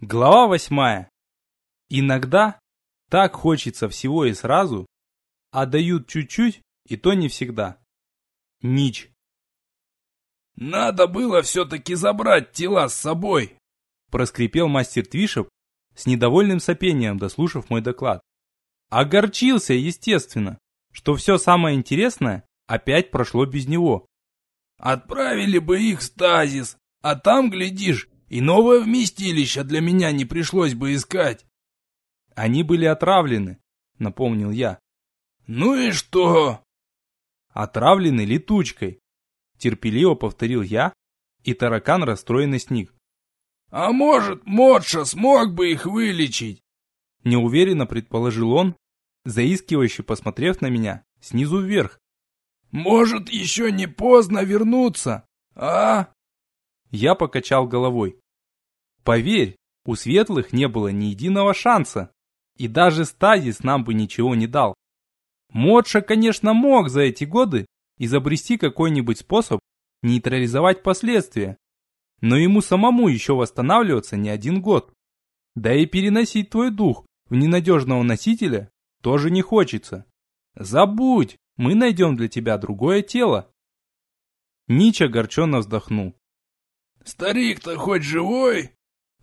Глава восьмая. Иногда так хочется всего и сразу, а дают чуть-чуть, и то не всегда. Нич. «Надо было все-таки забрать тела с собой!» Проскрипел мастер Твишев с недовольным сопением, дослушав мой доклад. Огорчился, естественно, что все самое интересное опять прошло без него. «Отправили бы их в стазис, а там, глядишь, и новое вместилище для меня не пришлось бы искать. Они были отравлены, напомнил я. Ну и что? Отравлены летучкой. Терпеливо повторил я, и таракан расстроенно сник. А может, Модша смог бы их вылечить? Неуверенно предположил он, заискивающе посмотрев на меня снизу вверх. Может, еще не поздно вернуться, а? Я покачал головой. Поверь, у светлых не было ни единого шанса. И даже стазис нам бы ничего не дал. Модша, конечно, мог за эти годы изобрести какой-нибудь способ нейтрализовать последствия. Но ему самому еще восстанавливаться не один год. Да и переносить твой дух в ненадежного носителя тоже не хочется. Забудь, мы найдем для тебя другое тело. Нич огорченно вздохнул. «Старик-то хоть живой?»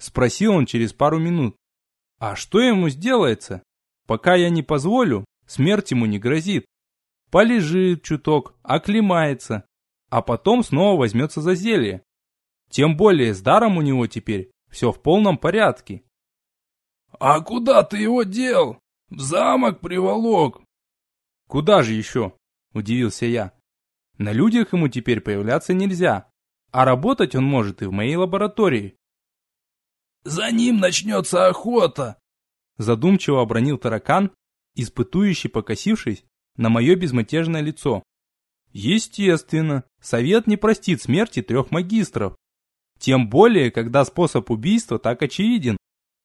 Спросил он через пару минут. «А что ему сделается? Пока я не позволю, смерть ему не грозит. Полежит чуток, оклемается, а потом снова возьмется за зелье. Тем более с даром у него теперь все в полном порядке». «А куда ты его дел? В замок приволок?» «Куда же еще?» – удивился я. «На людях ему теперь появляться нельзя, а работать он может и в моей лаборатории. За ним начнется охота. Задумчиво обронил таракан, испытующий покосившись на мое безмятежное лицо. Естественно, совет не простит смерти трех магистров. Тем более, когда способ убийства так очевиден.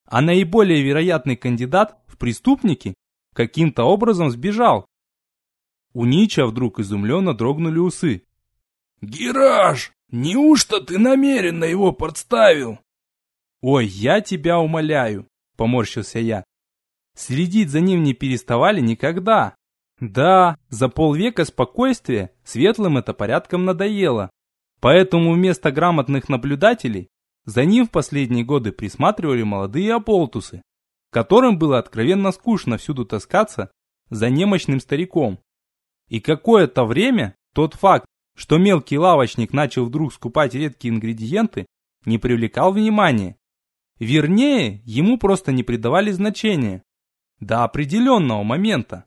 А наиболее вероятный кандидат в преступники каким-то образом сбежал. У Нича вдруг изумленно дрогнули усы. «Гераж!» Неужто ты намеренно его подставил? Ой, я тебя умоляю, поморщился я. Следить за ним не переставали никогда. Да, за полвека спокойствия светлым это порядком надоело. Поэтому вместо грамотных наблюдателей за ним в последние годы присматривали молодые оболтусы, которым было откровенно скучно всюду таскаться за немощным стариком. И какое-то время тот факт, что мелкий лавочник начал вдруг скупать редкие ингредиенты, не привлекал внимания. Вернее, ему просто не придавали значения. До определенного момента.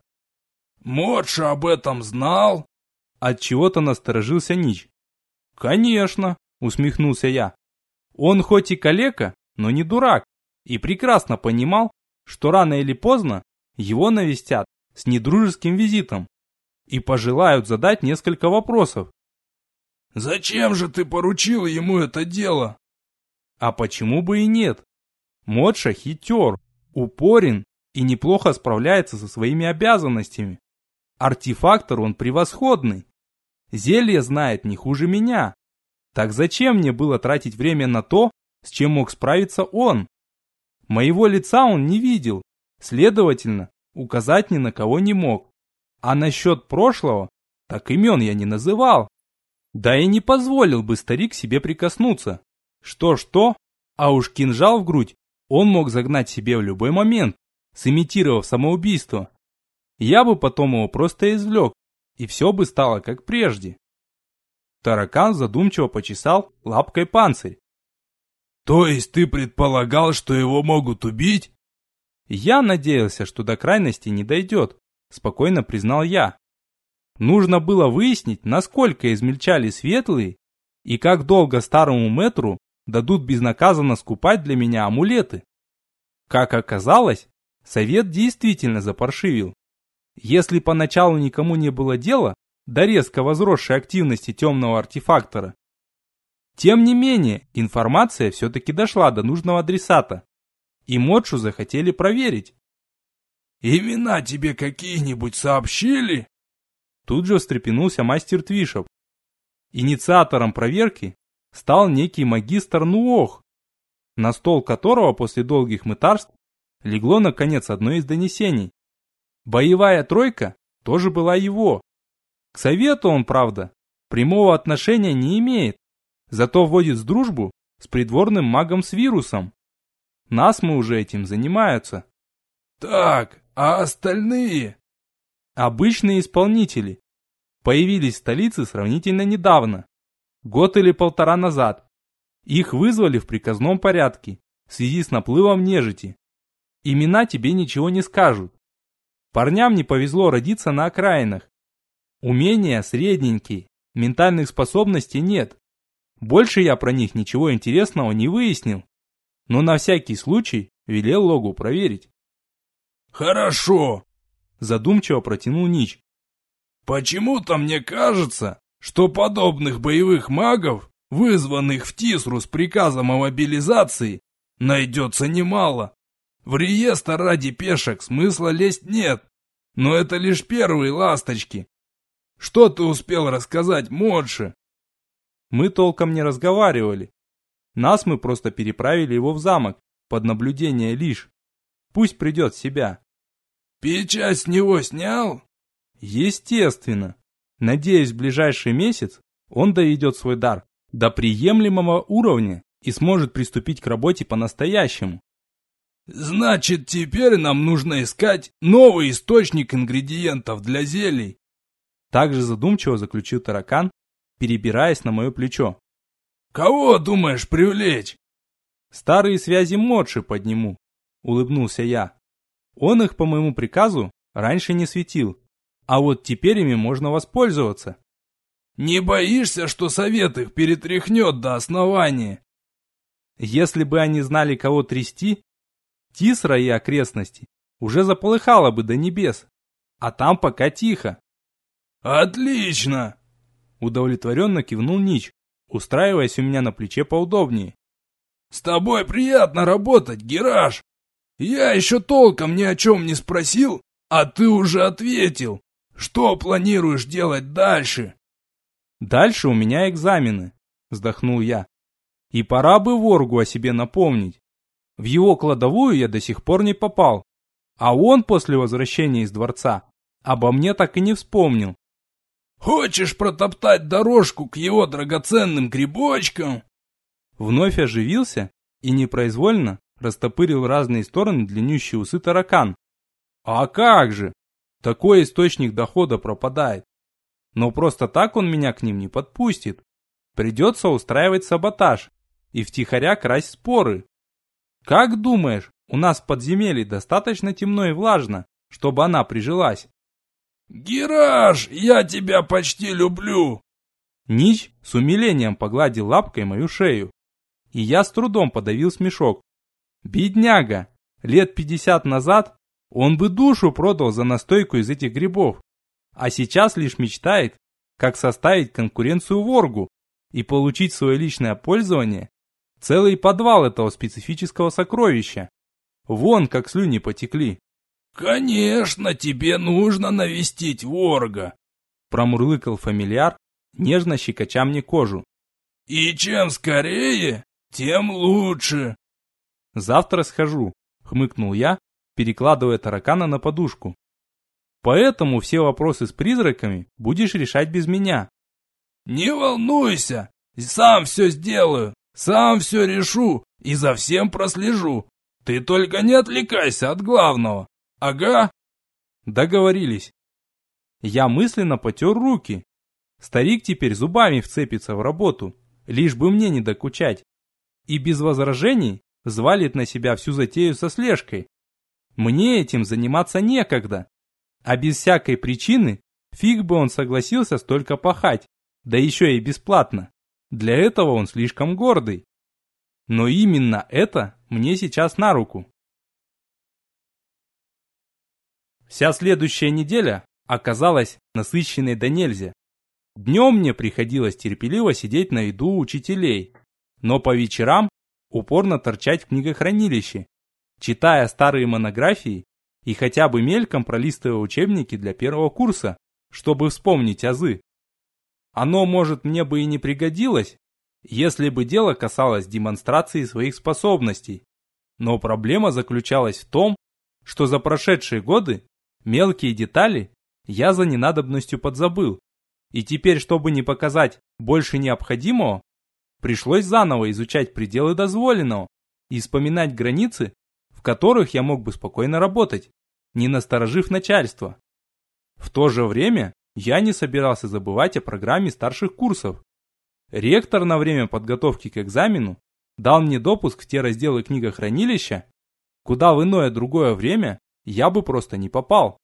Модша об этом знал? От чего-то насторожился Нич. Конечно, усмехнулся я. Он хоть и калека, но не дурак, и прекрасно понимал, что рано или поздно его навестят с недружеским визитом и пожелают задать несколько вопросов, Зачем же ты поручил ему это дело? А почему бы и нет? Модша хитер, упорен и неплохо справляется со своими обязанностями. Артефактор он превосходный. Зелье знает не хуже меня. Так зачем мне было тратить время на то, с чем мог справиться он? Моего лица он не видел, следовательно, указать ни на кого не мог. А насчет прошлого, так имен я не называл. Да и не позволил бы старик себе прикоснуться. Что-что, а уж кинжал в грудь он мог загнать себе в любой момент, сымитировав самоубийство. Я бы потом его просто извлек, и все бы стало как прежде. Таракан задумчиво почесал лапкой панцирь. То есть ты предполагал, что его могут убить? Я надеялся, что до крайности не дойдет, спокойно признал я. Нужно было выяснить, насколько измельчали светлые и как долго старому метру дадут безнаказанно скупать для меня амулеты. Как оказалось, совет действительно запаршивил. Если поначалу никому не было дела до резко возросшей активности темного артефактора, тем не менее информация все-таки дошла до нужного адресата, и Модшу захотели проверить. «Имена тебе какие-нибудь сообщили?» Тут же встрепенулся мастер на стол которого после долгих мытарств легло наконец одно из донесений. Боевая тройка тоже была его. К совету он, правда, прямого отношения не имеет, зато вводит в дружбу с придворным магом с вирусом. Нас мы уже этим занимаются. Так, а остальные? Обычные исполнители. Появились в столице сравнительно недавно. Год или полтора назад. Их вызвали в приказном порядке в связи с наплывом нежити. Имена тебе ничего не скажут. Парням не повезло родиться на окраинах. Умения средненькие, ментальных способностей нет. Больше я про них ничего интересного не выяснил. Но на всякий случай велел логу проверить. «Хорошо», – задумчиво протянул Нич. «Почему-то мне кажется, что подобных боевых магов, вызванных в Тисру с приказом о мобилизации, найдется немало. В реестр ради пешек смысла лезть нет, но это лишь первые ласточки. Что ты успел рассказать Модше?» Мы толком не разговаривали. Нас мы просто переправили его в замок, под наблюдение лишь. Пусть придет в себя. Печать с него снял? Естественно. Надеюсь, в ближайший месяц он доведет свой дар до приемлемого уровня и сможет приступить к работе по-настоящему. Значит, теперь нам нужно искать новый источник ингредиентов для зелий. Также задумчиво заключил таракан, перебираясь на мое плечо. Кого думаешь привлечь? Старые связи Модши подниму, улыбнулся я. Он их по моему приказу раньше не светил, а вот теперь ими можно воспользоваться. Не боишься, что совет их перетряхнет до основания? Если бы они знали, кого трясти, Тисра и окрестности уже заполыхало бы до небес, а там пока тихо. Отлично! Удовлетворенно кивнул Нич, устраиваясь у меня на плече поудобнее. С тобой приятно работать, Гераш. Я еще толком ни о чем не спросил, а ты уже ответил. Что планируешь делать дальше? Дальше у меня экзамены, вздохнул я. И пора бы Воргу о себе напомнить. В его кладовую я до сих пор не попал. А он после возвращения из дворца обо мне так и не вспомнил. Хочешь протоптать дорожку к его драгоценным грибочкам? Вновь оживился и непроизвольно растопырил разные стороны длиннющие усы таракан. А как же? Такой источник дохода пропадает. Но просто так он меня к ним не подпустит. Придется устраивать саботаж и втихаря красть споры. Как думаешь, у нас в подземелье достаточно темно и влажно, чтобы она прижилась? «Гераж, я тебя почти люблю!» Нич с умилением погладил лапкой мою шею. И я с трудом подавил смешок. Бедняга! Лет пятьдесят назад он бы душу продал за настойку из этих грибов. А сейчас лишь мечтает, как составить конкуренцию воргу и получить в свое личное пользование целый подвал этого специфического сокровища. Вон как слюни потекли. «Конечно, тебе нужно навестить ворга», промурлыкал фамильяр, нежно щекоча мне кожу. «И чем скорее, тем лучше». «Завтра схожу», — хмыкнул я, перекладывая таракана на подушку. «Поэтому все вопросы с призраками будешь решать без меня». «Не волнуйся, сам все сделаю, сам все решу и за всем прослежу. Ты только не отвлекайся от главного. Ага». Договорились. Я мысленно потер руки. Старик теперь зубами вцепится в работу, лишь бы мне не докучать. И без возражений взвалит на себя всю затею со слежкой. Мне этим заниматься некогда. А без всякой причины фиг бы он согласился столько пахать, да еще и бесплатно. Для этого он слишком гордый. Но именно это мне сейчас на руку. Вся следующая неделя оказалась насыщенной до нельзя. Днем мне приходилось терпеливо сидеть на виду учителей, но по вечерам упорно торчать в книгохранилище, читая старые монографии и хотя бы мельком пролистывая учебники для первого курса, чтобы вспомнить азы. Оно, может, мне бы и не пригодилось, если бы дело касалось демонстрации своих способностей. Но проблема заключалась в том, что за прошедшие годы мелкие детали я за ненадобностью подзабыл. И теперь, чтобы не показать больше необходимого, пришлось заново изучать пределы дозволенного и вспоминать границы, в которых я мог бы спокойно работать, не насторожив начальство. В то же время я не собирался забывать о программе старших курсов. Ректор на время подготовки к экзамену дал мне допуск в те разделы книгохранилища, куда в иное другое время я бы просто не попал.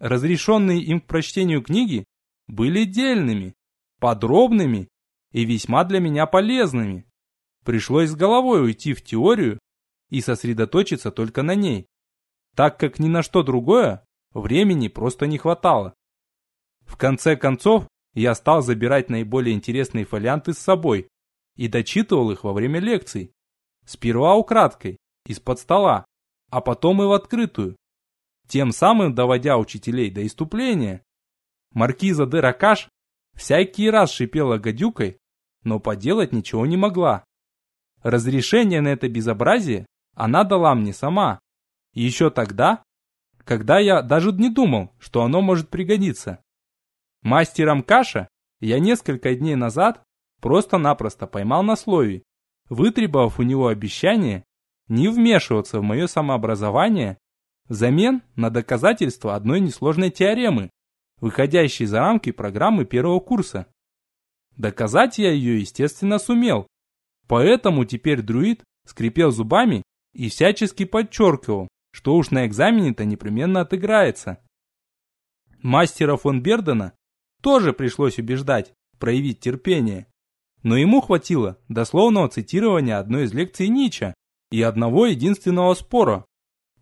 Разрешенные им к прочтению книги были дельными, подробными и весьма для меня полезными. Пришлось с головой уйти в теорию и сосредоточиться только на ней, так как ни на что другое времени просто не хватало. В конце концов, я стал забирать наиболее интересные фолианты с собой и дочитывал их во время лекций. Сперва украдкой, из-под стола, а потом и в открытую, тем самым доводя учителей до иступления. Маркиза де Ракаш всякий раз шипела гадюкой, но поделать ничего не могла. Разрешение на это безобразие она дала мне сама. Еще тогда, когда я даже не думал, что оно может пригодиться. Мастером каша я несколько дней назад просто-напросто поймал на слове, вытребовав у него обещание не вмешиваться в мое самообразование взамен на доказательство одной несложной теоремы, выходящей за рамки программы первого курса. Доказать я ее, естественно, сумел. Поэтому теперь друид скрипел зубами и всячески подчеркивал, что уж на экзамене-то непременно отыграется. Мастера фон Бердена тоже пришлось убеждать, проявить терпение. Но ему хватило дословного цитирования одной из лекций Нича и одного единственного спора,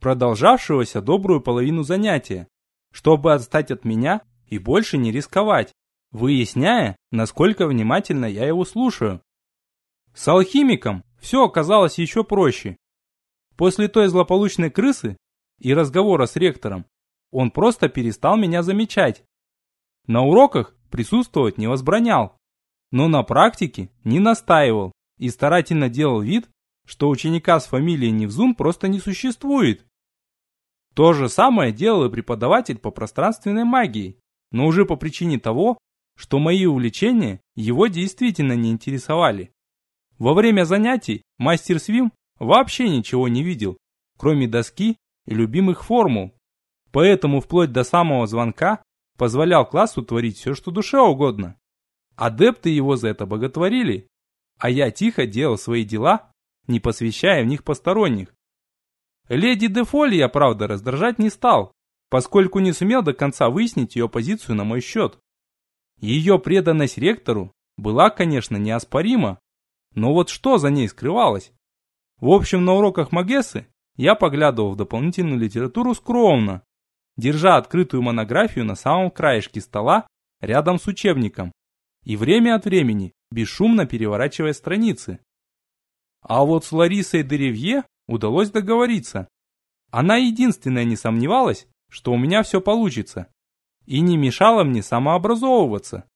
продолжавшегося добрую половину занятия, чтобы отстать от меня и больше не рисковать, выясняя, насколько внимательно я его слушаю. С алхимиком все оказалось еще проще. После той злополучной крысы и разговора с ректором он просто перестал меня замечать на уроках присутствовать не возбранял, но на практике не настаивал и старательно делал вид, что ученика с фамилией Невзун просто не существует. То же самое делал и преподаватель по пространственной магии, но уже по причине того, что мои увлечения его действительно не интересовали. Во время занятий мастер Свим вообще ничего не видел, кроме доски и любимых формул. Поэтому вплоть до самого звонка позволял классу творить все, что душе угодно. Адепты его за это боготворили, а я тихо делал свои дела, не посвящая в них посторонних. Леди Дефоли я, правда, раздражать не стал, поскольку не сумел до конца выяснить ее позицию на мой счет. Ее преданность ректору была, конечно, неоспорима, но вот что за ней скрывалось? В общем, на уроках Магессы я поглядывал в дополнительную литературу скромно, держа открытую монографию на самом краешке стола рядом с учебником и время от времени бесшумно переворачивая страницы. А вот с Ларисой Деревье удалось договориться. Она единственная не сомневалась, что у меня все получится, и не мешала мне самообразовываться.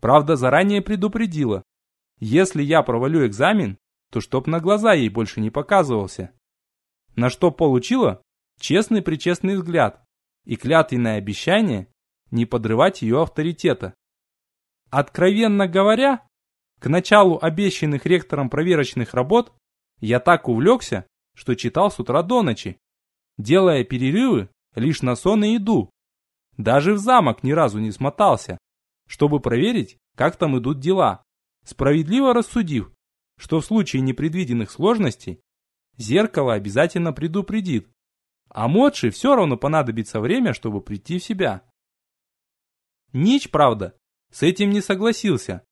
Правда, заранее предупредила. Если я провалю экзамен, то чтоб на глаза ей больше не показывался. На что получила честный-причестный взгляд и клятвенное обещание не подрывать ее авторитета. Откровенно говоря, к началу обещанных ректором проверочных работ я так увлекся, что читал с утра до ночи, делая перерывы лишь на сон и еду. Даже в замок ни разу не смотался, чтобы проверить, как там идут дела, справедливо рассудив, что в случае непредвиденных сложностей зеркало обязательно предупредит, а Модши все равно понадобится время, чтобы прийти в себя. Нич, правда, с этим не согласился,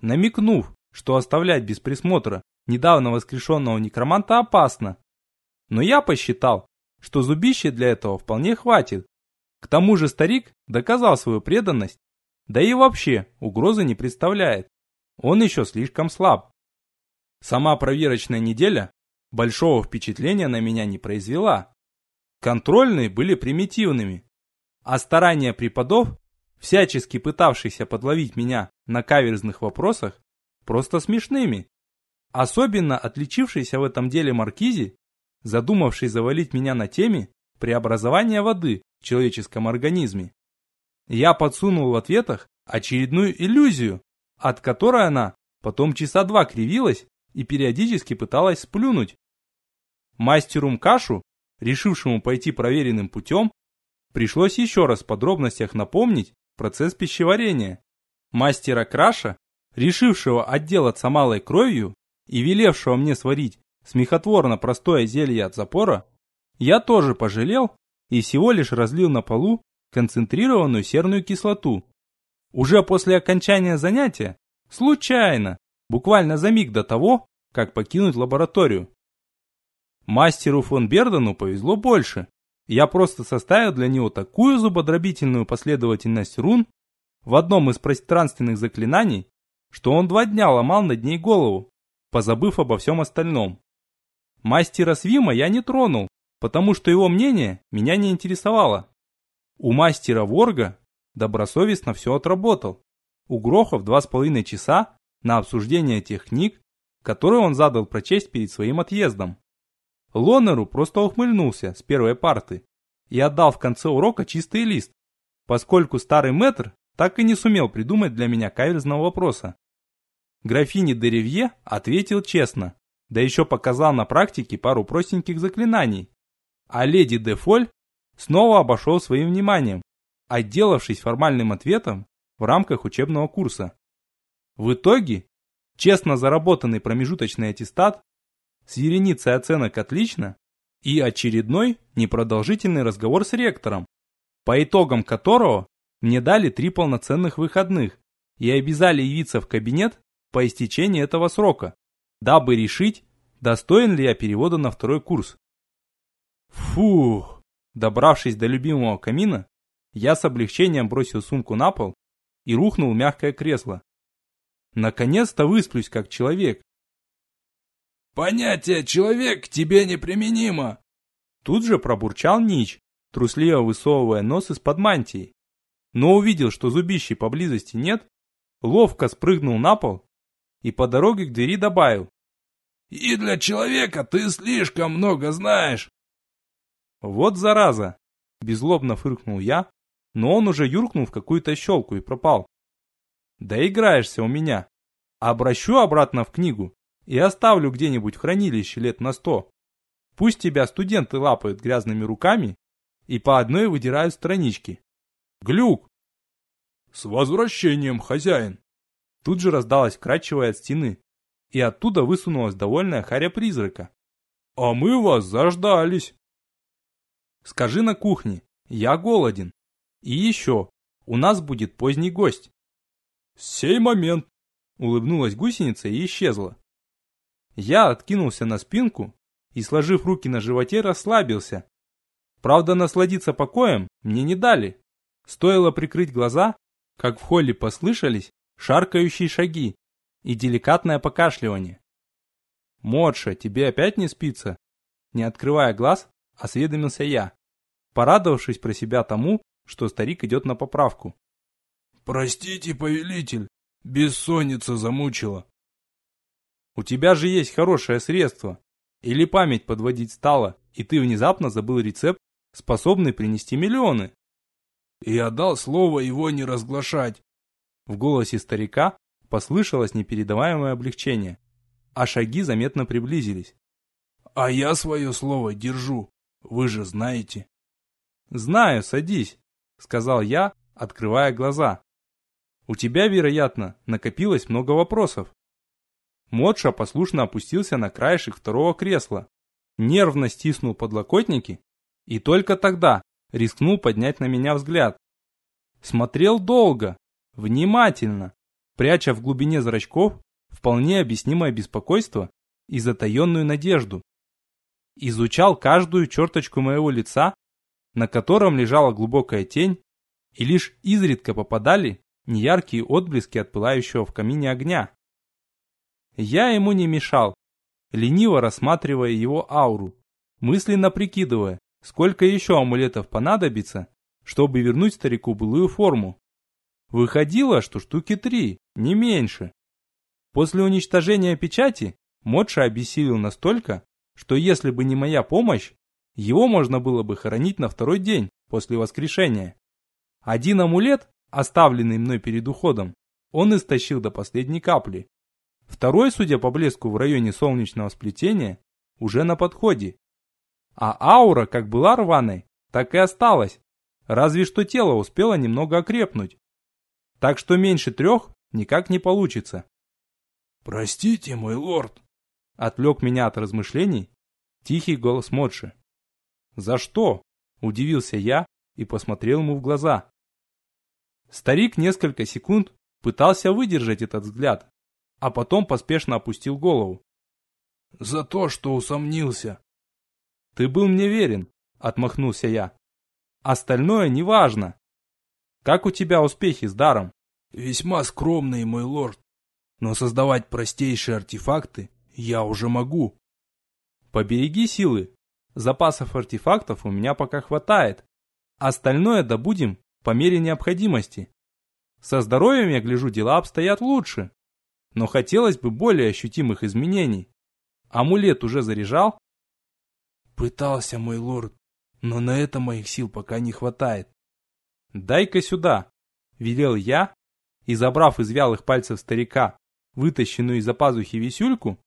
намекнув, что оставлять без присмотра недавно воскрешенного некроманта опасно. Но я посчитал, что зубище для этого вполне хватит. К тому же старик доказал свою преданность, да и вообще угрозы не представляет. Он еще слишком слаб. Сама проверочная неделя большого впечатления на меня не произвела. Контрольные были примитивными, а старания преподов, всячески пытавшихся подловить меня на каверзных вопросах, просто смешными. Особенно отличившийся в этом деле Маркизи, задумавший завалить меня на теме преобразования воды в человеческом организме. Я подсунул в ответах очередную иллюзию, от которой она потом часа два кривилась и периодически пыталась сплюнуть. Мастеру Мкашу, решившему пойти проверенным путем, пришлось еще раз в подробностях напомнить процесс пищеварения. Мастера Краша, решившего отделаться малой кровью и велевшего мне сварить смехотворно простое зелье от запора, я тоже пожалел и всего лишь разлил на полу концентрированную серную кислоту. Уже после окончания занятия, случайно, буквально за миг до того, как покинуть лабораторию. Мастеру фон Бердену повезло больше. Я просто составил для него такую зубодробительную последовательность рун в одном из пространственных заклинаний, что он два дня ломал над ней голову, позабыв обо всем остальном. Мастера Свима я не тронул, потому что его мнение меня не интересовало. У мастера Ворга добросовестно все отработал. У Грохов два с половиной часа на обсуждение тех книг, которые он задал прочесть перед своим отъездом. Лонеру просто ухмыльнулся с первой парты и отдал в конце урока чистый лист, поскольку старый мэтр так и не сумел придумать для меня каверзного вопроса. Графине Деревье ответил честно, да еще показал на практике пару простеньких заклинаний. А леди Дефоль снова обошел своим вниманием, отделавшись формальным ответом в рамках учебного курса. В итоге, честно заработанный промежуточный аттестат с вереницей оценок отлично и очередной непродолжительный разговор с ректором, по итогам которого мне дали три полноценных выходных и обязали явиться в кабинет по истечении этого срока, дабы решить, достоин ли я перевода на второй курс. Фух! Добравшись до любимого камина, я с облегчением бросил сумку на пол и рухнул в мягкое кресло. Наконец-то высплюсь как человек. «Понятие «человек» тебе неприменимо!» Тут же пробурчал Нич, трусливо высовывая нос из-под мантии. Но увидел, что зубищей поблизости нет, ловко спрыгнул на пол и по дороге к двери добавил. «И для человека ты слишком много знаешь!» «Вот зараза!» – беззлобно фыркнул я, но он уже юркнул в какую-то щелку и пропал. «Да играешься у меня. Обращу обратно в книгу и оставлю где-нибудь в хранилище лет на сто. Пусть тебя студенты лапают грязными руками и по одной выдирают странички. Глюк!» «С возвращением, хозяин!» Тут же раздалась кратчевая от стены, и оттуда высунулась довольная харя призрака. «А мы вас заждались!» Скажи на кухне, я голоден. И еще, у нас будет поздний гость. Сей момент. Улыбнулась гусеница и исчезла. Я откинулся на спинку и, сложив руки на животе, расслабился. Правда, насладиться покоем мне не дали. Стоило прикрыть глаза, как в холле послышались шаркающие шаги и деликатное покашливание. «Модша, тебе опять не спится?» Не открывая глаз, осведомился я, порадовавшись про себя тому, что старик идет на поправку. «Простите, повелитель, бессонница замучила». «У тебя же есть хорошее средство. Или память подводить стала, и ты внезапно забыл рецепт, способный принести миллионы?» «Я дал слово его не разглашать». В голосе старика послышалось непередаваемое облегчение, а шаги заметно приблизились. «А я свое слово держу. Вы же знаете. Знаю, садись, сказал я, открывая глаза. У тебя, вероятно, накопилось много вопросов. Модша послушно опустился на краешек второго кресла, нервно стиснул подлокотники и только тогда рискнул поднять на меня взгляд. Смотрел долго, внимательно, пряча в глубине зрачков вполне объяснимое беспокойство и затаенную надежду изучал каждую черточку моего лица, на котором лежала глубокая тень, и лишь изредка попадали неяркие отблески от пылающего в камине огня. Я ему не мешал, лениво рассматривая его ауру, мысленно прикидывая, сколько еще амулетов понадобится, чтобы вернуть старику былую форму. Выходило, что штуки три, не меньше. После уничтожения печати Модша обессилел настолько, что если бы не моя помощь, его можно было бы хоронить на второй день после воскрешения. Один амулет, оставленный мной перед уходом, он истощил до последней капли. Второй, судя по блеску в районе солнечного сплетения, уже на подходе. А аура как была рваной, так и осталась, разве что тело успело немного окрепнуть. Так что меньше трех никак не получится. «Простите, мой лорд», — отвлек меня от размышлений тихий голос Модши. «За что?» – удивился я и посмотрел ему в глаза. Старик несколько секунд пытался выдержать этот взгляд, а потом поспешно опустил голову. «За то, что усомнился». «Ты был мне верен», – отмахнулся я. «Остальное неважно. Как у тебя успехи с даром?» «Весьма скромные, мой лорд. Но создавать простейшие артефакты я уже могу». «Побереги силы», Запасов артефактов у меня пока хватает. Остальное добудем по мере необходимости. Со здоровьем, я гляжу, дела обстоят лучше. Но хотелось бы более ощутимых изменений. Амулет уже заряжал? Пытался, мой лорд, но на это моих сил пока не хватает. Дай-ка сюда, велел я, и забрав из вялых пальцев старика вытащенную из-за пазухи висюльку,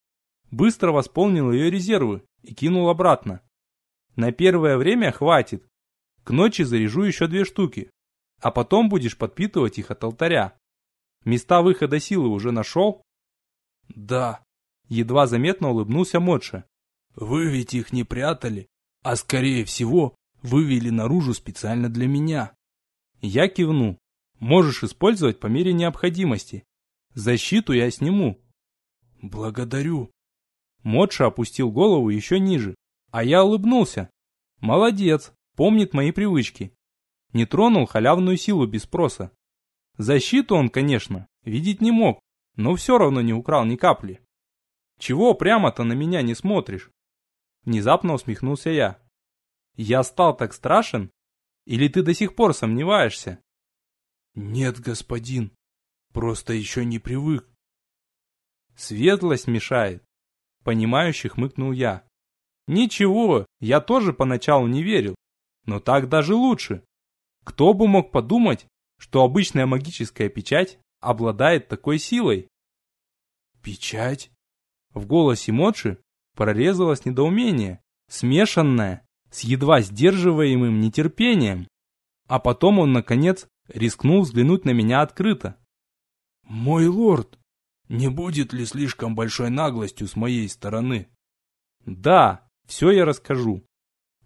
быстро восполнил ее резервы и кинул обратно. На первое время хватит. К ночи заряжу еще две штуки. А потом будешь подпитывать их от алтаря. Места выхода силы уже нашел? Да. Едва заметно улыбнулся Модша. Вы ведь их не прятали, а скорее всего вывели наружу специально для меня. Я кивну. Можешь использовать по мере необходимости. Защиту я сниму. Благодарю. Модша опустил голову еще ниже. А я улыбнулся. Молодец, помнит мои привычки. Не тронул халявную силу без спроса. Защиту он, конечно, видеть не мог, но все равно не украл ни капли. Чего прямо-то на меня не смотришь? Внезапно усмехнулся я. Я стал так страшен? Или ты до сих пор сомневаешься? Нет, господин, просто еще не привык. Светлость мешает. Понимающе хмыкнул я. Ничего, я тоже поначалу не верил. Но так даже лучше. Кто бы мог подумать, что обычная магическая печать обладает такой силой? Печать? В голосе Мочи прорезалось недоумение, смешанное с едва сдерживаемым нетерпением. А потом он, наконец, рискнул взглянуть на меня открыто. «Мой лорд, не будет ли слишком большой наглостью с моей стороны?» «Да, все я расскажу.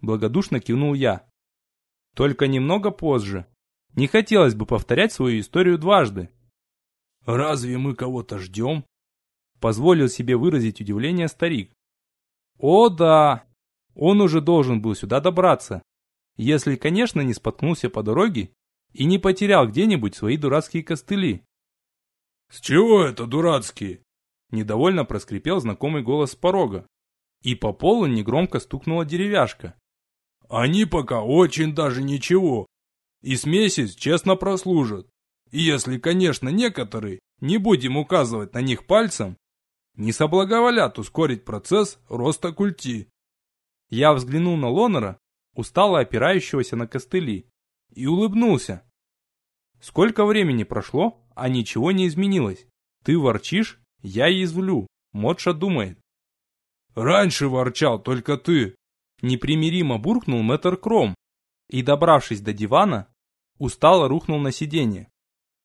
Благодушно кивнул я. Только немного позже. Не хотелось бы повторять свою историю дважды. Разве мы кого-то ждем? Позволил себе выразить удивление старик. О да, он уже должен был сюда добраться. Если, конечно, не споткнулся по дороге и не потерял где-нибудь свои дурацкие костыли. «С чего это дурацкие?» Недовольно проскрипел знакомый голос с порога. И по полу негромко стукнула деревяшка. Они пока очень даже ничего. И с месяц честно прослужат. И если, конечно, некоторые, не будем указывать на них пальцем, не соблаговолят ускорить процесс роста культи. Я взглянул на Лонера, устало опирающегося на костыли, и улыбнулся. Сколько времени прошло, а ничего не изменилось. Ты ворчишь, я язвлю. Модша думает. Раньше ворчал только ты. Непримиримо буркнул мэтр Кром и, добравшись до дивана, устало рухнул на сиденье.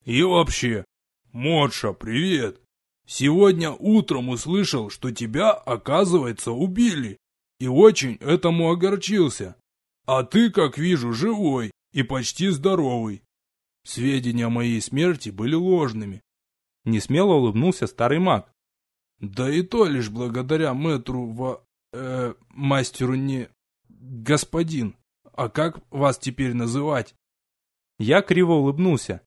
И вообще, Модша, привет. Сегодня утром услышал, что тебя, оказывается, убили. И очень этому огорчился. А ты, как вижу, живой и почти здоровый. Сведения о моей смерти были ложными. Несмело улыбнулся старый маг. Да и то лишь благодаря мэтру в... Э, мастеру не... Господин, а как вас теперь называть? Я криво улыбнулся.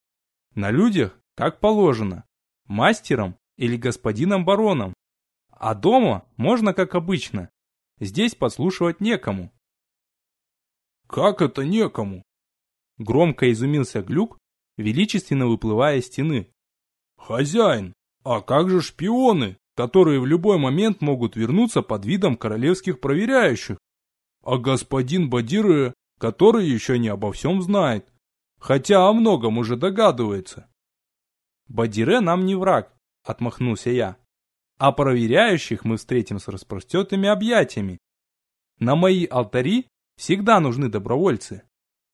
На людях, как положено, мастером или господином бароном. А дома можно как обычно. Здесь подслушивать некому. Как это некому? Громко изумился Глюк, величественно выплывая из стены. Хозяин, А как же шпионы, которые в любой момент могут вернуться под видом королевских проверяющих? А господин Бадире, который еще не обо всем знает, хотя о многом уже догадывается. Бадире нам не враг, отмахнулся я. А проверяющих мы встретим с распростетыми объятиями. На мои алтари всегда нужны добровольцы.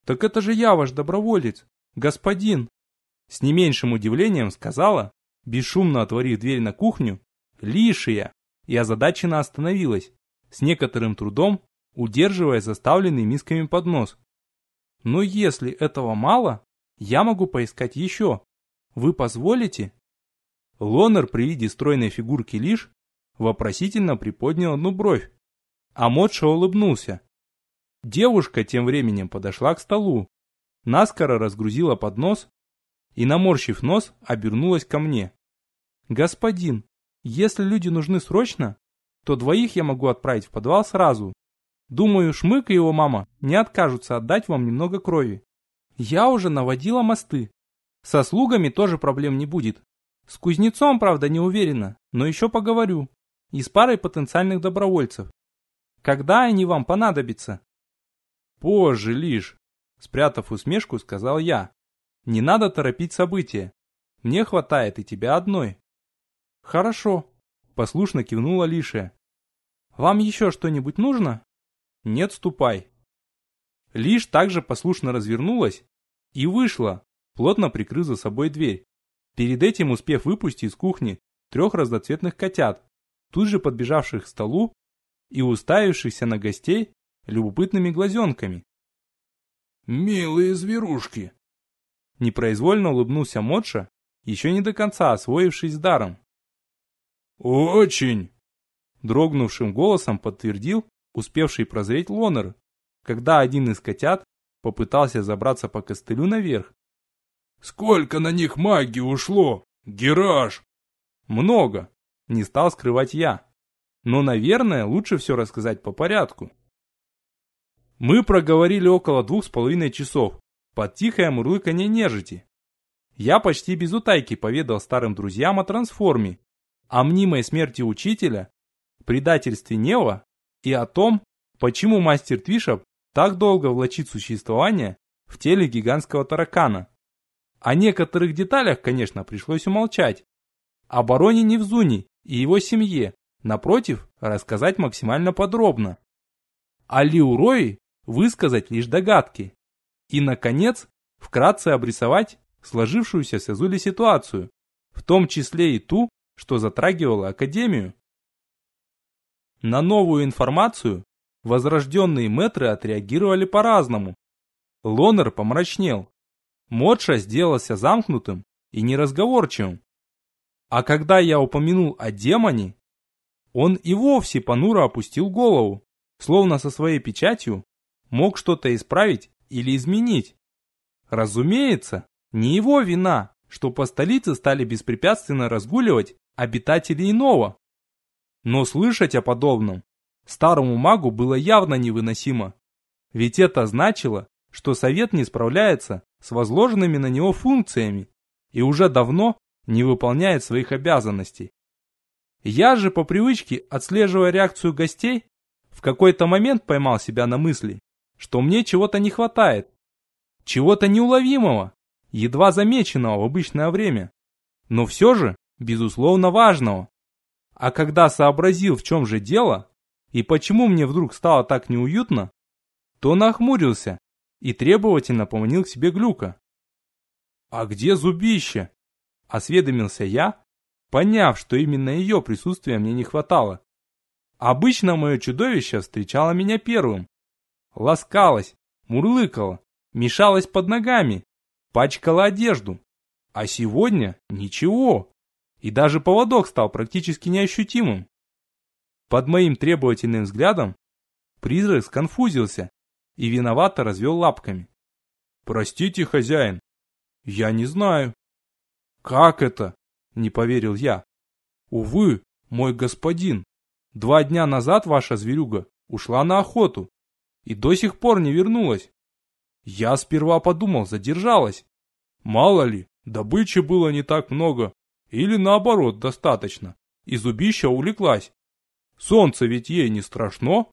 Так это же я ваш доброволец, господин. С не меньшим удивлением сказала, бесшумно отворив дверь на кухню, Лишия, и озадаченно остановилась, с некоторым трудом удерживая заставленный мисками поднос. Но если этого мало, я могу поискать еще. Вы позволите? Лонер при виде стройной фигурки лишь вопросительно приподнял одну бровь, а Модша улыбнулся. Девушка тем временем подошла к столу, наскоро разгрузила поднос и, наморщив нос, обернулась ко мне. «Господин, если люди нужны срочно, то двоих я могу отправить в подвал сразу. Думаю, Шмык и его мама не откажутся отдать вам немного крови. Я уже наводила мосты. Со слугами тоже проблем не будет. С кузнецом, правда, не уверена, но еще поговорю. И с парой потенциальных добровольцев. Когда они вам понадобятся? Позже лишь, спрятав усмешку, сказал я. Не надо торопить события. Мне хватает и тебя одной. Хорошо, послушно кивнула Лишия. Вам еще что-нибудь нужно? Нет, ступай. Лишь также послушно развернулась и вышла, плотно прикрыв за собой дверь. Перед этим успев выпустить из кухни трех разноцветных котят, тут же подбежавших к столу и уставившихся на гостей любопытными глазенками. «Милые зверушки!» Непроизвольно улыбнулся Модша, еще не до конца освоившись даром. «Очень!» Дрогнувшим голосом подтвердил успевший прозреть Лонер, когда один из котят попытался забраться по костылю наверх. «Сколько на них магии ушло? Гераж!» «Много!» — не стал скрывать я. Но, наверное, лучше все рассказать по порядку. Мы проговорили около двух с половиной часов, под тихое мурлыканье нежити. Я почти без утайки поведал старым друзьям о трансформе, о мнимой смерти учителя, предательстве Нева и о том, почему мастер Твишап так долго влачит существование в теле гигантского таракана. О некоторых деталях, конечно, пришлось умолчать. О бароне Невзуни и его семье, напротив, рассказать максимально подробно. О Лиурои высказать лишь догадки. И, наконец, вкратце обрисовать сложившуюся с Эзули ситуацию, в том числе и ту, что затрагивала Академию. На новую информацию возрожденные метры отреагировали по-разному. Лонер помрачнел. Модша сделался замкнутым и неразговорчивым. А когда я упомянул о демоне, он и вовсе понуро опустил голову, словно со своей печатью мог что-то исправить или изменить. Разумеется, не его вина, что по столице стали беспрепятственно разгуливать обитатели иного. Но слышать о подобном старому магу было явно невыносимо. Ведь это значило, что совет не справляется с возложенными на него функциями и уже давно не выполняет своих обязанностей. Я же по привычке, отслеживая реакцию гостей, в какой-то момент поймал себя на мысли, что мне чего-то не хватает. Чего-то неуловимого, едва замеченного в обычное время. Но все же, безусловно, важного. А когда сообразил, в чем же дело, и почему мне вдруг стало так неуютно, то нахмурился и требовательно поманил к себе Глюка. «А где зубище?» – осведомился я, поняв, что именно ее присутствия мне не хватало. Обычно мое чудовище встречало меня первым. Ласкалось, мурлыкало, мешалось под ногами, пачкало одежду. А сегодня ничего и даже поводок стал практически неощутимым. Под моим требовательным взглядом призрак сконфузился и виновато развел лапками. «Простите, хозяин, я не знаю». «Как это?» – не поверил я. «Увы, мой господин, два дня назад ваша зверюга ушла на охоту и до сих пор не вернулась. Я сперва подумал, задержалась. Мало ли, добычи было не так много, Или наоборот, достаточно. И зубища улеглась. Солнце ведь ей не страшно.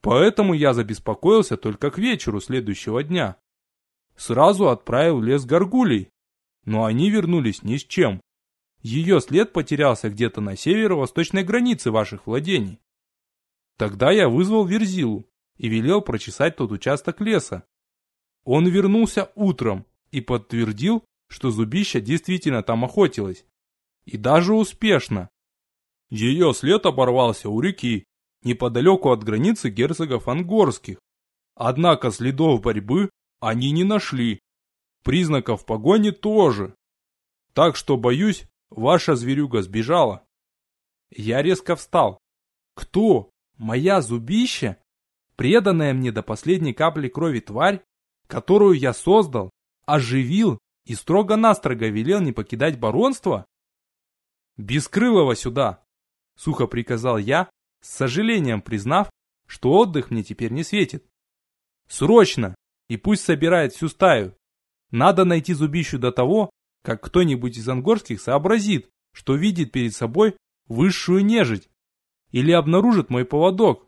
Поэтому я забеспокоился только к вечеру следующего дня. Сразу отправил в лес горгулей, но они вернулись ни с чем. Ее след потерялся где-то на северо-восточной границе ваших владений. Тогда я вызвал Верзилу и велел прочесать тот участок леса. Он вернулся утром и подтвердил, что зубища действительно там охотилась. И даже успешно. Ее след оборвался у реки, неподалеку от границы герцогов Ангорских. Однако следов борьбы они не нашли. Признаков погони тоже. Так что, боюсь, ваша зверюга сбежала. Я резко встал. Кто? Моя зубища? Преданная мне до последней капли крови тварь, которую я создал, оживил и строго-настрого велел не покидать баронство? «Бескрылого сюда!» — сухо приказал я, с сожалением признав, что отдых мне теперь не светит. «Срочно! И пусть собирает всю стаю. Надо найти зубищу до того, как кто-нибудь из ангорских сообразит, что видит перед собой высшую нежить. Или обнаружит мой поводок,